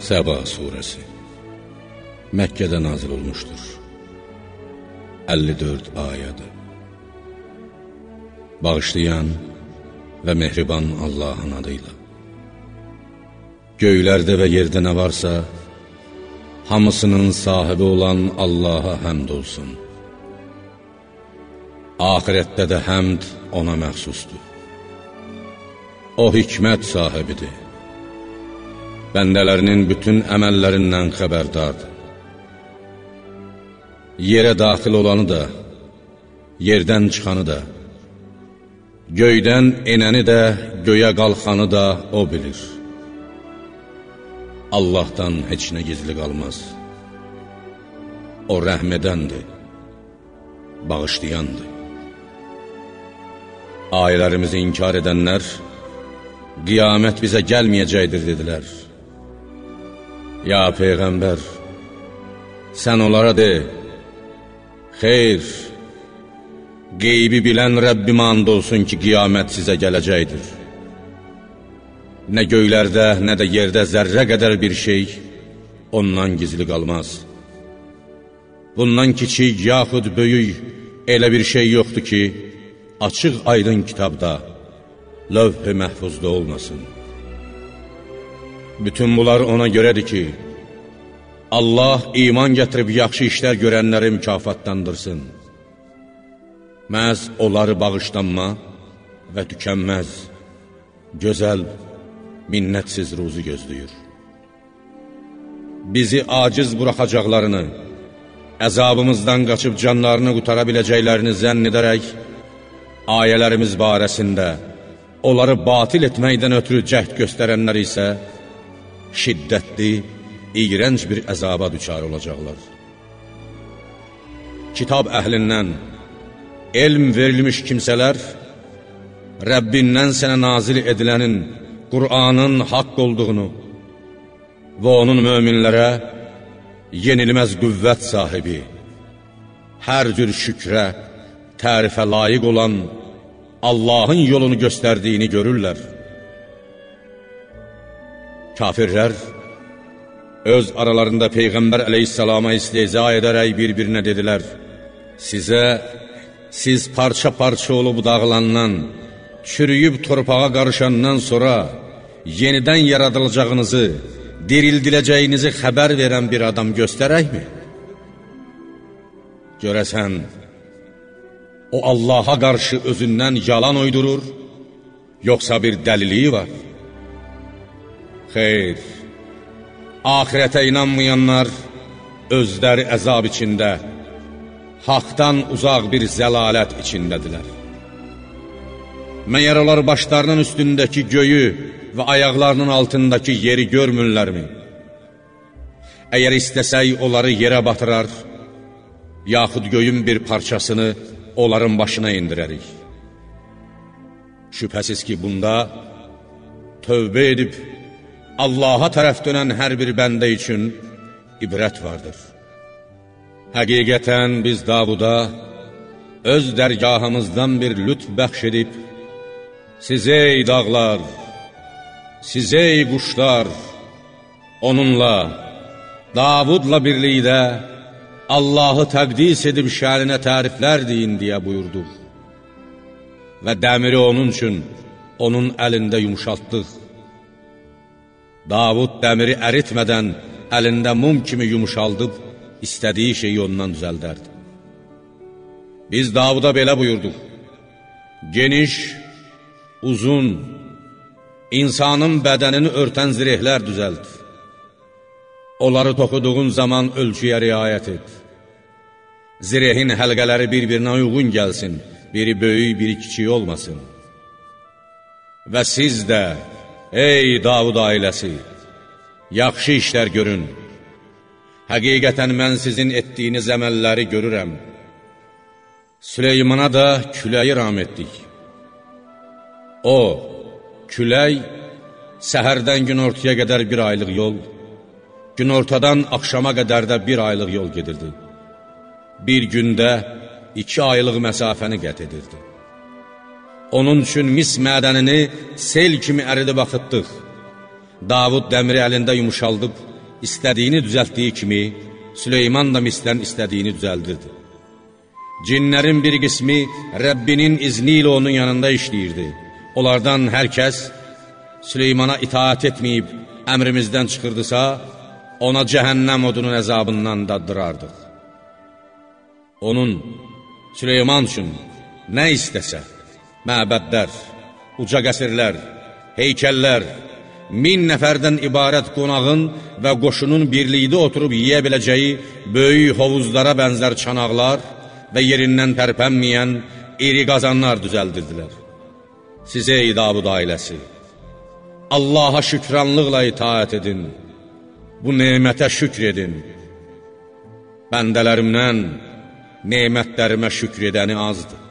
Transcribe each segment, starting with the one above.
Səba surəsi. Məkkədə nazil olmuşdur. 54 ayədir. Bağışlayan və mehriban Allahın adıyla Göylərdə və yerdə nə varsa Hamısının sahibi olan Allaha həmd olsun. Ahirətdə də həmd ona məxsusdur. O hikmət sahibidir bəndələrinin bütün əməllərindən xəbərdardır. Yerə daxil olanı da, yerdən çıxanı da, göydən enəni də, göyə qalxanı da O bilir. Allahdan heç nə gizli qalmaz. O rəhmədəndir, bağışlayandır. Ayələrimizi inkar edənlər, qiyamət bizə gəlməyəcəkdir, dedilər. Ya Peyğəmbər, sən onlara de, xeyr, qeybi bilən Rəbbim and olsun ki, qiyamət sizə gələcəkdir. Nə göylərdə, nə də yerdə zərrə qədər bir şey ondan gizli qalmaz. Bundan kiçik, yaxud böyük elə bir şey yoxdur ki, açıq aydın kitabda, lövh-i məhfuzda olmasın. Bütün bunlar ona görədir ki, Allah iman gətirib yaxşı işlər görənləri mükafatlandırsın. Məhz onları bağışlanma və tükənməz, gözəl, minnətsiz ruzu gözləyir. Bizi aciz buraxacaqlarını, əzabımızdan qaçıb canlarını qutara biləcəklərini zənn edərək, ayələrimiz barəsində onları batil etməkdən ötürü cəhd göstərənlər isə, şiddətli, iyrənc bir əzaba düçar olacaqlar. Kitab əhlindən elm verilmiş kimsələr, Rəbbindən sənə nazil edilənin, Qur'anın haqq olduğunu və onun möminlərə yenilməz qüvvət sahibi, hər cür şükrə, tərifə layiq olan Allahın yolunu göstərdiyini görürlər. Kafirlər öz aralarında Peyğəmbər əleyhissalama isteyza edərək bir-birinə dedilər, Sizə, siz parça-parça olub dağılandan, çürüyüb torpağa qarışandan sonra yenidən yaradılacağınızı, dirildiləcəyinizi xəbər verən bir adam göstərəkmi? Görəsən, o Allaha qarşı özündən yalan uydurur, yoxsa bir dəliliyi var? Xeyr, ahirətə inanmayanlar özləri əzab içində, haqdan uzaq bir zəlalət içindədirlər. Məyər onlar başlarının üstündəki göyü və ayaqlarının altındakı yeri görmürlərmi? Əgər istəsək onları yerə batırar, yaxud göyün bir parçasını onların başına indirərik. Şübhəsiz ki, bunda tövbə edib, Allaha tərəf dönən hər bir bəndə üçün ibrət vardır. Həqiqətən biz Davuda öz dərgahımızdan bir lütf bəxş edib, Sizə ey dağlar, sizə ey quşlar, onunla, Davudla birlikdə Allahı təqdis edib şərinə təriflər deyin deyə buyurduq. Və dəmiri onun üçün onun əlində yumşaltdıq. Davud dəmiri əritmədən əlində mum kimi yumuşaldıb, istədiyi şeyi ondan düzəldərdi. Biz Davuda belə buyurduq, geniş, uzun, insanın bədənini örtən zirehlər düzəld. Onları toxuduğun zaman ölçüyə riayət et. Zirehin həlqələri bir-birinə uyğun gəlsin, biri böyük, biri kiçik olmasın. Və siz də, Ey Davud ailəsi, yaxşı işlər görün. Həqiqətən mən sizin etdiyiniz əməlləri görürəm. Süleymana da küləyi ram etdik. O, külək, səhərdən gün ortaya qədər bir aylıq yol, gün ortadan axşama qədər də bir aylıq yol gedirdi. Bir gündə iki aylıq məsafəni qət edirdi. Onun üçün mis mədənini sel kimi əridib axıtdıq. Davud dəmiri əlində yumuşaldıb, istədiyini düzəltdiyi kimi, Süleyman da mislən istədiyini düzəldirdi. Cinlərin bir qismi Rəbbinin izni ilə onun yanında işləyirdi. Onlardan hər kəs Süleymana itaat etməyib əmrimizdən çıxırdısa, ona cəhənnəm odunun əzabından daddırardıq. Onun, Süleyman üçün nə istəsə, məbədlər, uca qəsirlər, heykəllər, min nəfərdən ibarət qonağın və qoşunun birlikdə oturub yiyə biləcəyi böyük hovuzlara bənzər çanaqlar və yerindən tərpənməyən iri qazanlar düzəldirdilər. Sizə ey Davud ailəsi, Allaha şükranlıqla itaət edin, bu nemətə şükr edin. Bəndələrimdən nemətlərimə şükr edəni azdır.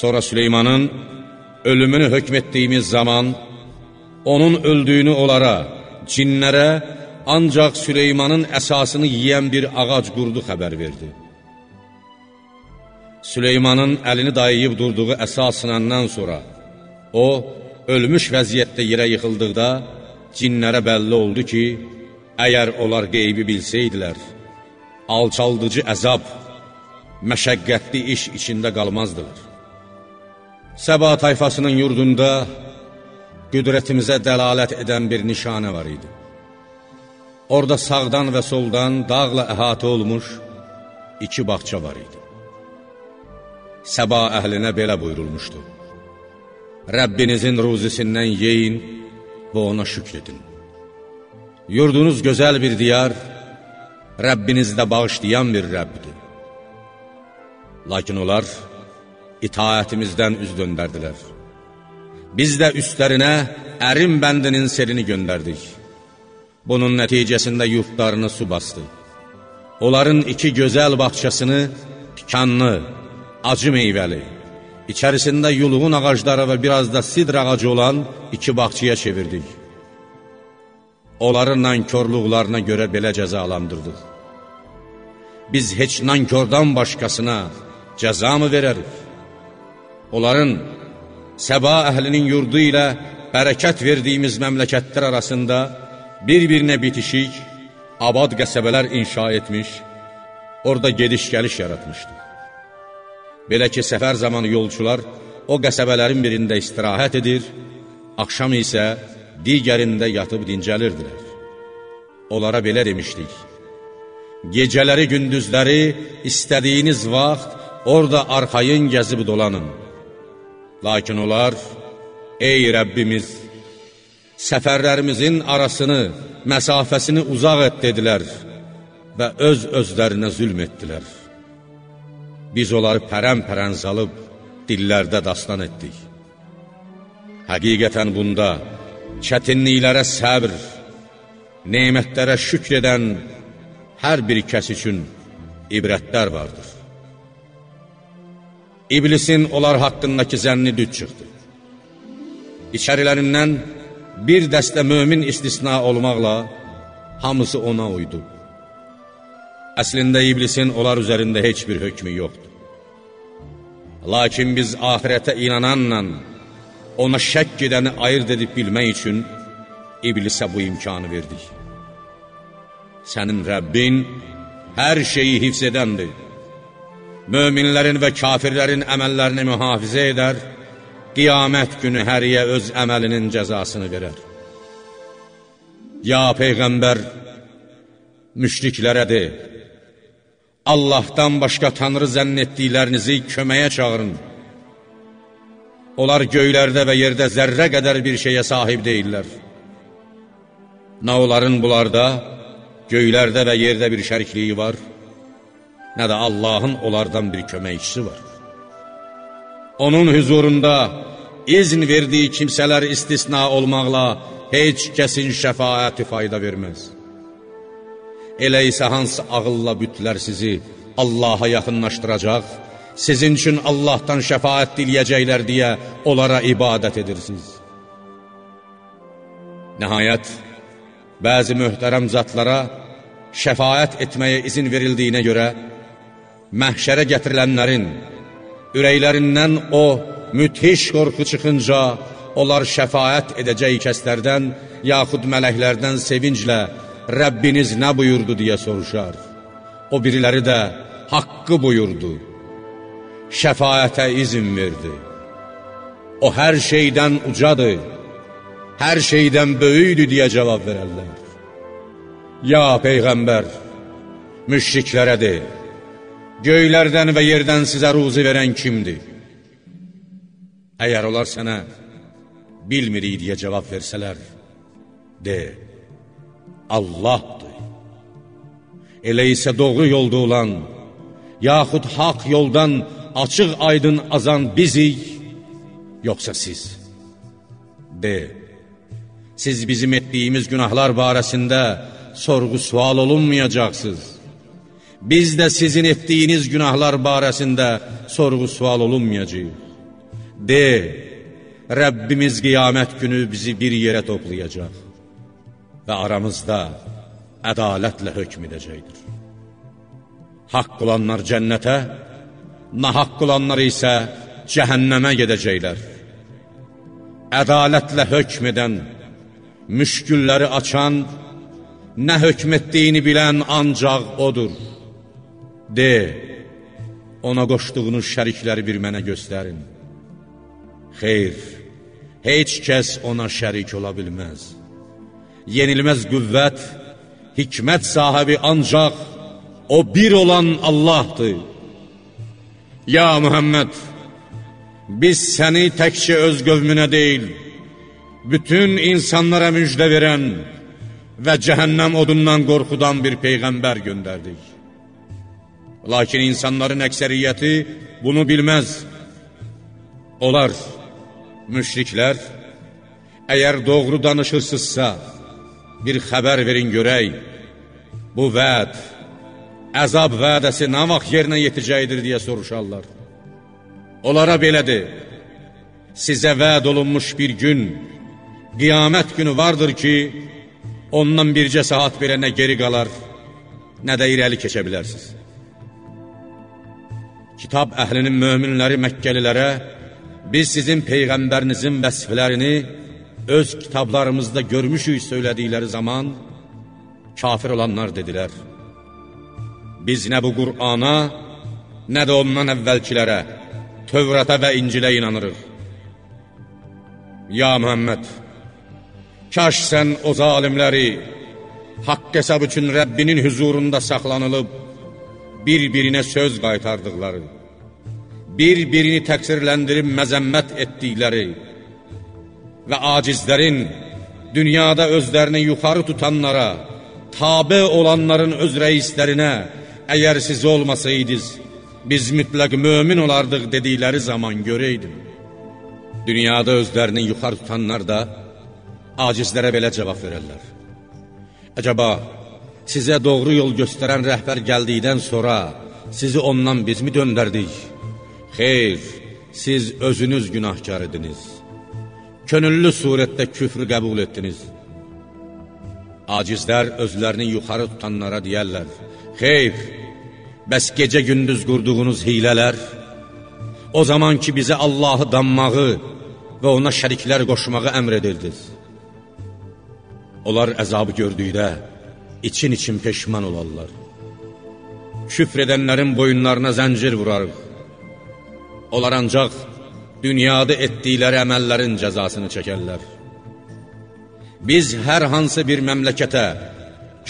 Sonra Süleymanın ölümünü hökm etdiyimiz zaman, onun öldüyünü onlara, cinlərə, ancaq Süleymanın əsasını yiyən bir ağac qurdu xəbər verdi. Süleymanın əlini dayayıb durduğu əsas sınandan sonra, o, ölmüş vəziyyətdə yerə yıxıldıqda, cinlərə bəlli oldu ki, əgər onlar qeybi bilsəydilər, alçaldıcı əzab, məşəqqətli iş içində qalmazdılar. Səba tayfasının yurdunda qüdrətimizə dəlalət edən bir nişanə var idi. Orada sağdan və soldan dağla əhatə olmuş iki bağça var idi. Səba əhlinə belə buyurulmuşdu. Rəbbinizin ruzisindən yeyin və ona şükr edin. Yurdunuz gözəl bir diyar, Rəbbinizdə bağışlayan bir Rəbbidir. Lakin onlar itaətimizdən üz döndərdilər. Biz də üstlərinə ərin bəndinin selini göndərdik. Bunun nəticəsində yurtlarını su bastı. Onların iki gözəl bağçasını tikanlı, acı meyvəli, içərisində yuluğun ağacları və biraz da sidr ağacı olan iki bağçaya çevirdik. Onların nankörlüqlarına görə belə cəzalandırdıq. Biz heç nankördan başqasına cəza mı verərik? Onların Səba əhlinin yurdu ilə bərəkət verdiyimiz məmləkətlər arasında bir-birinə bitişik, abad qəsəbələr inşa etmiş, orada gediş-gəliş yaratmışdı. Belə ki, səfər zamanı yolçular o qəsəbələrin birində istirahət edir, axşam isə digərində yatıb dincəlirdilər. Onlara belə demişdik, gecələri, gündüzləri istədiyiniz vaxt orada arxayın gəzib dolanın. Lakin onlar, ey Rəbbimiz, səfərlərimizin arasını, məsafəsini uzaq et dedilər və öz-özlərinə zülm etdilər. Biz onları pərən-pərən salıb, dillərdə dastan etdik. Həqiqətən bunda çətinliklərə səbr, neymətlərə şükr edən hər bir kəs üçün ibrətlər vardır. İblisin onlar haqqındakı zənni düz çıxdı. İçərilərindən bir dəstə mömin istisna olmaqla hamısı ona uydu. Əslində iblisin onlar üzərində heç bir hökmü yoxdur. Lakin biz ahirətə inananla ona şək edəni ayırt edib bilmək üçün iblisə bu imkanı verdik. Sənin Rəbbin hər şeyi hifz edəndir. Möminlərin və kafirlərin əməllərini mühafizə edər, qiyamət günü həriyə öz əməlinin cəzasını verər. Ya Peyğəmbər, müşriklərə de, Allahdan başqa tanrı zənn etdiklərinizi köməyə çağırın. Onlar göylərdə və yerdə zərrə qədər bir şeyə sahib deyirlər. Nə onların bunlarda, göylərdə və yerdə bir şərikliyi var, nə də Allahın onlardan bir köməkçisi var. Onun hüzurunda izn verdiyi kimsələr istisna olmaqla heç kəsin şəfaəti fayda verməz. Elə isə hansı ağılla bütlər sizi Allaha yaxınlaşdıracaq, sizin üçün Allahdan şəfaət diləyəcəklər deyə onlara ibadət edirsiniz. Nəhayət, bəzi möhtərəm zatlara şəfayət etməyə izin verildiyinə görə, məhşərə gətirilənlərin ürəklərindən o müthiş qorxu çıxınca, onlar şəfayət edəcək kəslərdən, yaxud mələklərdən sevinclə Rəbbiniz nə buyurdu deyə soruşar. O biriləri də haqqı buyurdu, şəfayətə izin verdi. O hər şeydən ucadır, hər şeydən böyüydü deyə cavab verərlər. Ya Peyğəmbər, müşriklərə de, göylərdən və yerdən sizə ruzi verən kimdir? Əgər onlar sənə bilmirik deyə cavab versələr, de, Allahdır. Elə isə doğru yolda olan, yaxud haq yoldan açıq aydın azan bizik, yoxsa siz? De, siz bizim etdiyimiz günahlar barəsində sorğu-sual olunmayacaqsınız. Biz də sizin etdiyiniz günahlar barəsində sorğu-sual olunmayacaq. De, Rəbbimiz qiyamət günü bizi bir yerə toplayacaq və aramızda ədalətlə hökm edəcəkdir. Haqq olanlar cənnətə, nahaqq olanlar isə cəhənnəmə gedəcəklər. Ədalətlə hökm edən, müşkülləri açan, nə hökm etdiyini bilən ancaq odur. De, ona qoşduğunuz şərikləri bir mənə göstərin. Xeyr, heç kəs ona şərik ola bilməz. Yenilməz qüvvət, hikmət sahibi ancaq o bir olan Allahdır. Ya Muhammed, biz səni təkcə öz qövmünə deyil, bütün insanlara müjdə verən və cəhənnəm odundan qorxudan bir Peyğəmbər göndərdik. Lakin insanların əksəriyyəti bunu bilməz. Onlar, müşriklər, əgər doğru danışırsızsa, bir xəbər verin görək, bu vəd, əzab vədəsi nə vaxt yerinə yetəcəkdir deyə soruşarlar. Onlara belədir, sizə vəd olunmuş bir gün, qiyamət günü vardır ki, ondan bircə saat belə nə geri qalar, nə də irəli keçə bilərsiniz. Kitab əhlinin möminləri Məkkəlilərə, biz sizin Peyğəmbərinizin vəsiflərini öz kitablarımızda görmüşük söylədikləri zaman, kafir olanlar dedilər, biz nə bu Qur'ana, nə də ondan əvvəlkilərə, Tövrata və İncilə inanırıq. Ya Muhammed, kaş sən o zalimləri haqq hesab üçün Rəbbinin hüzurunda saxlanılıb, bir-birinə söz qaytardıqları, bir-birini təqsirləndirib məzəmmət etdikləri və acizlərin dünyada özlərini yuxarı tutanlara, tabe olanların öz rəislərinə, əgər siz olmasaydınız, biz mütləq mömin olardıq dedikləri zaman görəydim. Dünyada özlərini yuxarı tutanlar da acizlərə belə cavab verərlər. Əcəba, sizə doğru yol göstərən rəhbər gəldikdən sonra sizi ondan biz mi döndərdik? Xeyr, siz özünüz günahkar ediniz. Könüllü surətdə küfrü qəbul etdiniz. Acizlər özlərini yuxarı tutanlara deyərlər, Xeyr, bəs gecə-gündüz qurduğunuz hilələr, o zaman ki bizə Allahı danmağı və ona şəriklər qoşmağı əmr edildiniz. Onlar əzabı gördükdə için-için peşman olarlar. Küfr edənlərin boyunlarına zəncir vurarıq. Onlar ancaq dünyada etdikləri əməllərin cəzasını çəkərlər. Biz hər hansı bir məmləkətə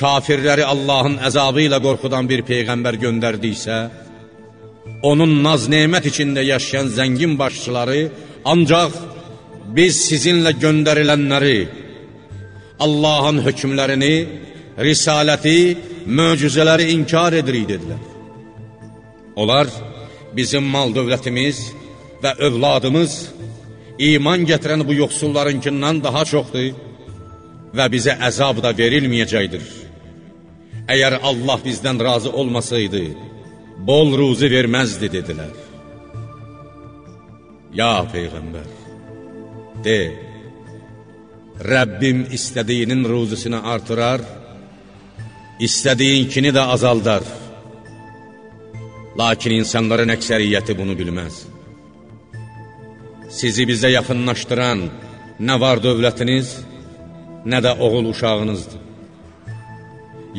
kafirləri Allahın əzabı ilə qorxudan bir Peyğəmbər göndərdiksə, onun naz-nemət içində yaşayan zəngin başçıları ancaq biz sizinlə göndərilənləri, Allahın hökmlərini, risaləti, möcüzələri inkar edirik, dedilər. Onlar bizim mal dövlətimiz və övladımız iman gətirən bu yoxsullarınkindən daha çoxdur və bizə əzab da verilməyəcəkdir. Əgər Allah bizdən razı olmasaydı, bol ruzi verməzdi, dedilər. Ya Peyğəmbər, de, Rəbbim istədiyinin ruzisini artırar, istədiyinkini də azaldar. Lakin insanların əksəriyyəti bunu bilməz. Sizi bizə yaxınlaşdıran nə var dövlətiniz, nə də oğul uşağınızdır.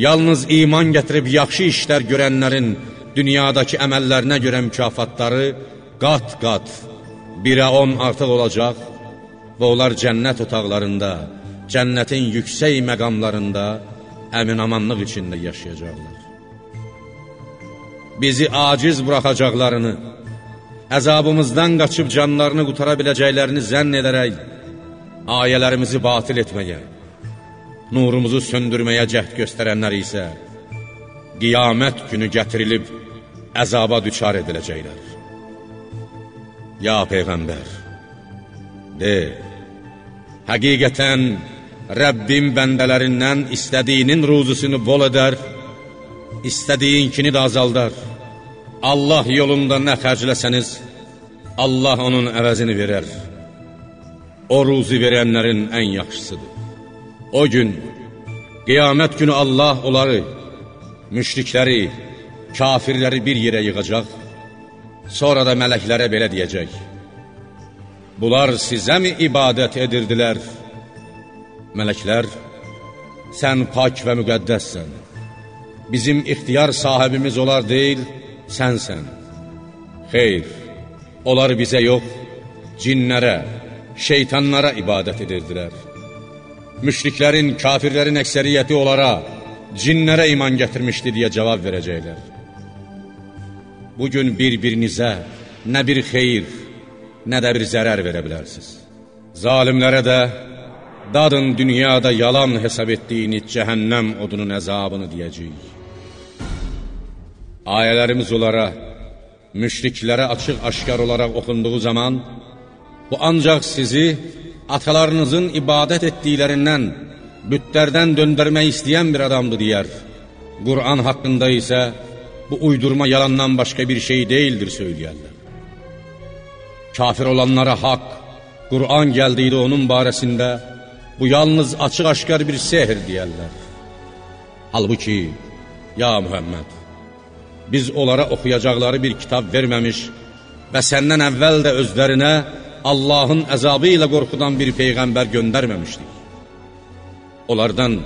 Yalnız iman gətirib yaxşı işlər görənlərin dünyadakı əməllərinə görə mükafatları qat-qat, birə on artıq olacaq və onlar cənnət otaqlarında, cənnətin yüksək məqamlarında əminamanlıq içində yaşayacaqlar. Bizi aciz buraxacaqlarını, əzabımızdan qaçıb canlarını qutara biləcəklərini zənn edərək, ayələrimizi batil etməyə, nurumuzu söndürməyə cəhd göstərənlər isə qiyamət günü gətirilib əzaba düçar ediləcəklər. Ya Peyğəmbər, de, həqiqətən Rəbbim bəndələrindən istədiyinin ruzusunu bol edər, istədiyinkini də azaldar. Allah yolunda nə xərcləsəniz, Allah onun əvəzini verər. O ruzi verənlərin ən yaxşısıdır. O gün, qiyamət günü Allah onları, müşrikləri, kafirləri bir yerə yığacaq, sonra da mələklərə belə deyəcək, Bunlar sizəmi ibadət edirdilər? Mələklər, sən pak və müqəddəssən. Bizim ixtiyar sahibimiz olar deyil, sənsən. Xeyr, onlar bizə yox, cinlərə, şeytanlara ibadət edirdilər. Müşriklərin, kafirlərin əksəriyyəti onlara, cinlərə iman gətirmişdi deyə cavab verəcəklər. Bugün bir-birinizə nə bir xeyir, nə də bir zərər verə bilərsiniz. Zalimlərə də dadın dünyada yalan hesab etdiyiniz cəhənnəm odunun əzabını deyəcəyik. Ayələrimiz onlara, müşriklərə açıq-aşkar olaraq oxunduğu zaman, bu ancaq sizi atalarınızın ibadət etdiklərindən, bütlərdən döndərmək istəyən bir adamdır deyər. Qur'an haqqında isə bu uydurma yalandan başqa bir şey deyildir söyləyərlər. Kafir olanlara haqq, Qur'an gəldiydi onun barəsində, bu yalnız açıq-aşkar bir sehr deyərlər. Halbuki, ya Mühəmməd, biz onlara oxuyacaqları bir kitab verməmiş və səndən əvvəl də özlərinə Allahın əzabı ilə qorxudan bir peyğəmbər göndərməmişdik. Onlardan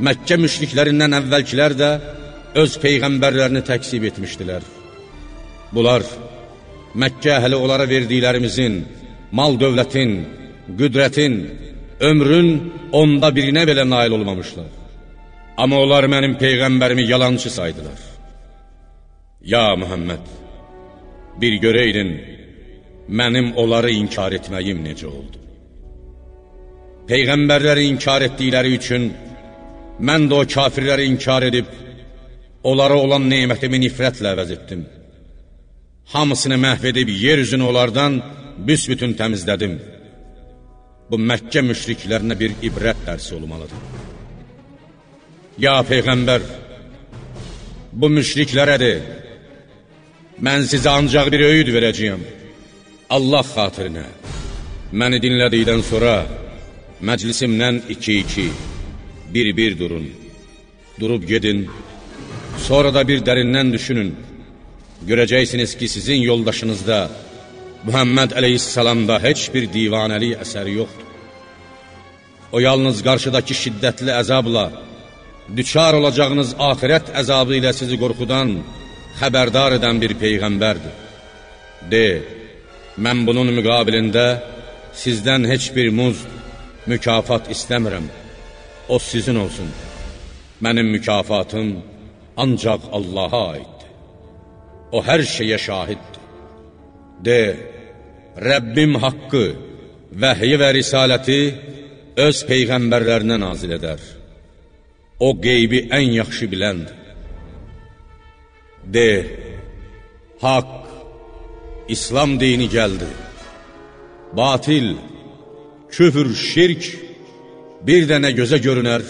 Məkkə müşriklərindən əvvəlkilər də öz peyğəmbərlərini təksib etmişdilər. Bunlar Məkkə əhli onlara verdiklərimizin, mal dövlətin, qüdrətin, ömrün onda birinə belə nail olmamışlar. Amma onlar mənim peyğəmbərimi yalancı saydılar. Ya Muhammed, bir görəydin, mənim onları inkar etməyim necə oldu? Peyğəmbərləri inkar etdikləri üçün mən də o kafirləri inkar edib, onlara olan neymətimi nifrətlə əvəz etdim. Hamısını məhv edib yer üzünü onlardan büsbütün təmizlədim. Bu Məkkə müşriklərinə bir ibrət dərsi olmalıdır. Ya Peyğəmbər, bu müşriklərədir, mən sizə ancaq bir öyüd verəcəyəm. Allah xatirinə, məni dinlədikdən sonra məclisimdən iki-iki, bir-bir durun, durub gedin, sonra da bir dərindən düşünün. Görəcəksiniz ki, sizin yoldaşınızda Muhammed əleyhissalamda heç bir divanəlik əsəri yoxdur. O yalnız qarşıdakı şiddətli əzabla, düçar olacağınız ahirət əzabı ilə sizi qorxudan, xəbərdar edən bir peyğəmbərdir. De, mən bunun müqabilində sizdən heç bir muz, mükafat istəmirəm. O sizin olsun. Mənim mükafatım ancaq Allaha aiddir. O hər şeyə şahiddir. De, Rəbbim haqqı, vəhyi və risaləti öz peyğəmbərlərinə nazil edər. O qeybi ən yaxşı biləndir. De, haqq, İslam dini gəldi. Batil, küfür, şirk bir də nə gözə görünər,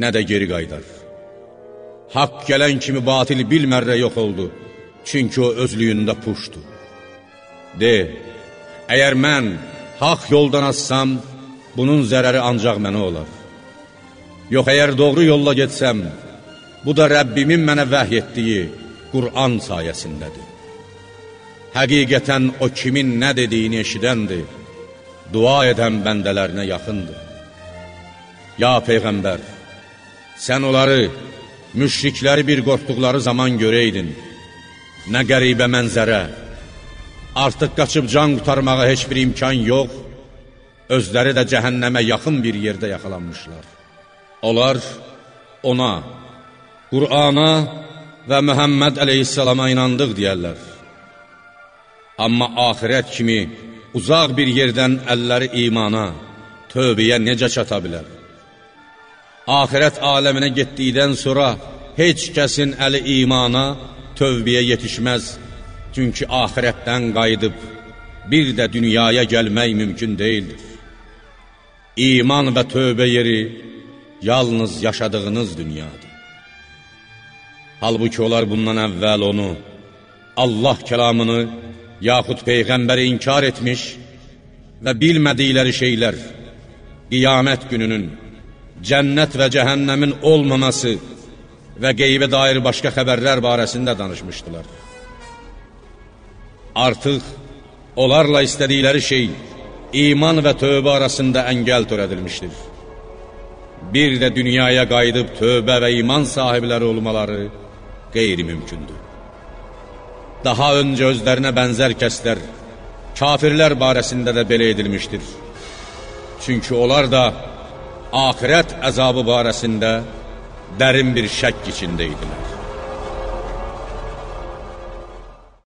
nə də geri qaydar. Haqq gələn kimi batil bilmərrə yox oldu, çünki o özlüyündə puşdur. De, əgər mən haqq yoldan assam, bunun zərəri ancaq mənə olar. Yox, əgər doğru yolla getsəm, bu da Rəbbimin mənə vəhy etdiyi Qur'an sayəsindədir. Həqiqətən o kimin nə dediyini eşidəndir, dua edən bəndələrinə yaxındır. Ya Peyğəmbər, sən onları, müşrikləri bir qorxduqları zaman görəydin. Nə qəribə mənzərə, artıq qaçıb can qutarmağa heç bir imkan yox, özləri də cəhənnəmə yaxın bir yerdə yaxalanmışlar. Onlar ona, Qur'ana və Məhəmməd əleyhissalama inandıq deyərlər. Amma axirət kimi uzaq bir yerdən əlləri imana, tövbəyə necə çata bilər? Axirət aləminə getdikdən sonra heç kəsin əli imana, tövbəyə yetişməz. Çünki axirətdən qayıdıb bir də dünyaya gəlmək mümkün deyildir. İman və tövbə yeri yalnız yaşadığınız dünyadır. Halbuki onlar bundan əvvəl onu, Allah kəlamını, yaxud Peyğəmbəri inkar etmiş və bilmədikləri şeylər, qiyamət gününün, cənnət və cəhənnəmin olmaması və qeybə dair başqa xəbərlər barəsində danışmışdılar. Artıq onlarla istədikləri şey iman və tövbə arasında əngəl törədilmişdir. Bir də dünyaya qayıdıb tövbə və iman sahibləri olmaları qeyri-mümkündür. Daha öncə özlərinə bənzər kəslər, kafirlər barəsində də belə edilmişdir. Çünki onlar da axirət əzabı barəsində dərin bir şək içində idilər.